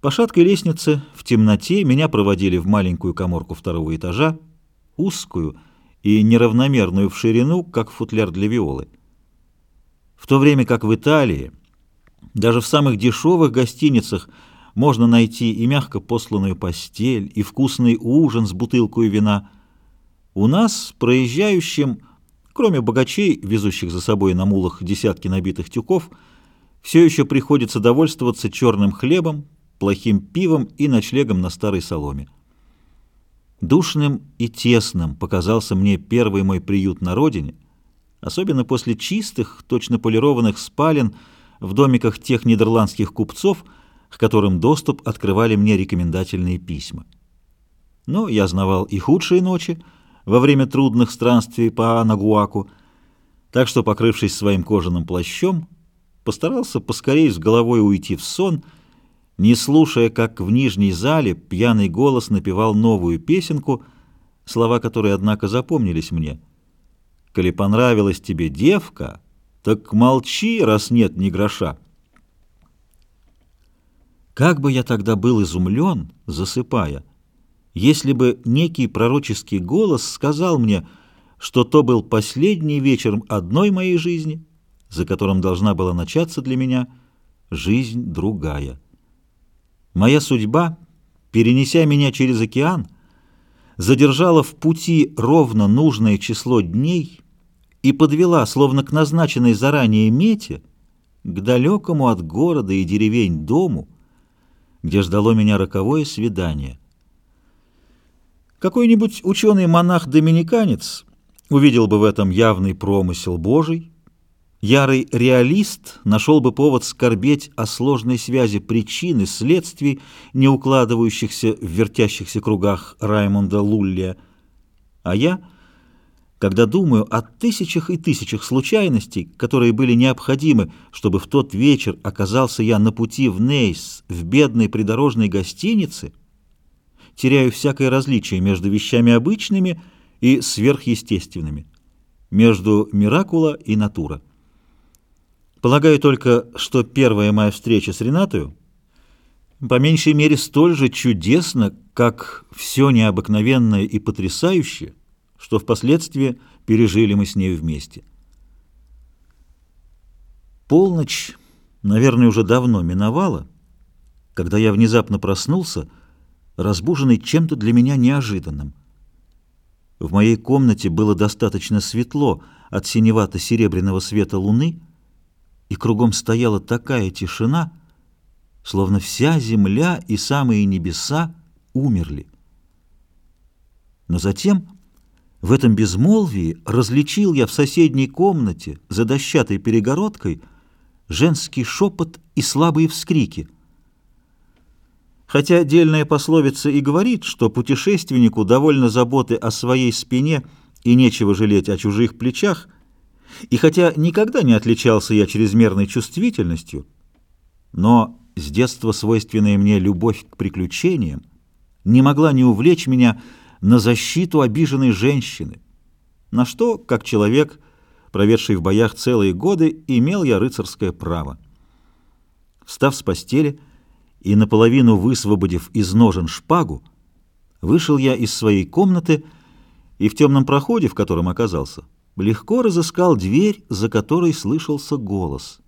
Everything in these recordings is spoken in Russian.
По шаткой лестнице в темноте меня проводили в маленькую коморку второго этажа, узкую и неравномерную в ширину, как футляр для виолы. В то время как в Италии, даже в самых дешевых гостиницах, можно найти и мягко посланную постель, и вкусный ужин с бутылкой вина. У нас, проезжающим, кроме богачей, везущих за собой на мулах десятки набитых тюков, все еще приходится довольствоваться черным хлебом, плохим пивом и ночлегом на старой соломе. Душным и тесным показался мне первый мой приют на родине, особенно после чистых, точно полированных спален в домиках тех нидерландских купцов, к которым доступ открывали мне рекомендательные письма. Но я знавал и худшие ночи во время трудных странствий по Анагуаку, так что, покрывшись своим кожаным плащом, постарался поскорее с головой уйти в сон — не слушая, как в нижней зале пьяный голос напевал новую песенку, слова которой, однако, запомнились мне. «Коли понравилась тебе девка, так молчи, раз нет ни гроша». Как бы я тогда был изумлен, засыпая, если бы некий пророческий голос сказал мне, что то был последний вечер одной моей жизни, за которым должна была начаться для меня жизнь другая. Моя судьба, перенеся меня через океан, задержала в пути ровно нужное число дней и подвела, словно к назначенной заранее мете, к далекому от города и деревень дому, где ждало меня роковое свидание. Какой-нибудь ученый-монах-доминиканец увидел бы в этом явный промысел Божий, Ярый реалист нашел бы повод скорбеть о сложной связи причин и следствий, не укладывающихся в вертящихся кругах Раймонда Луллия. А я, когда думаю о тысячах и тысячах случайностей, которые были необходимы, чтобы в тот вечер оказался я на пути в Нейс, в бедной придорожной гостинице, теряю всякое различие между вещами обычными и сверхъестественными, между миракула и натура. Полагаю только, что первая моя встреча с Ренатою по меньшей мере столь же чудесна, как все необыкновенное и потрясающее, что впоследствии пережили мы с ней вместе. Полночь, наверное, уже давно миновала, когда я внезапно проснулся, разбуженный чем-то для меня неожиданным. В моей комнате было достаточно светло от синевато-серебряного света луны, и кругом стояла такая тишина, словно вся земля и самые небеса умерли. Но затем в этом безмолвии различил я в соседней комнате за дощатой перегородкой женский шепот и слабые вскрики. Хотя отдельная пословица и говорит, что путешественнику довольно заботы о своей спине и нечего жалеть о чужих плечах – и хотя никогда не отличался я чрезмерной чувствительностью, но с детства свойственная мне любовь к приключениям не могла не увлечь меня на защиту обиженной женщины, на что, как человек, проведший в боях целые годы, имел я рыцарское право. Встав с постели и наполовину высвободив из ножен шпагу, вышел я из своей комнаты и в темном проходе, в котором оказался, легко разыскал дверь, за которой слышался голос.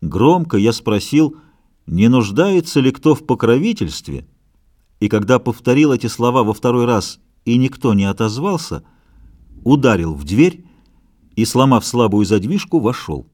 Громко я спросил, не нуждается ли кто в покровительстве, и когда повторил эти слова во второй раз и никто не отозвался, ударил в дверь и, сломав слабую задвижку, вошел.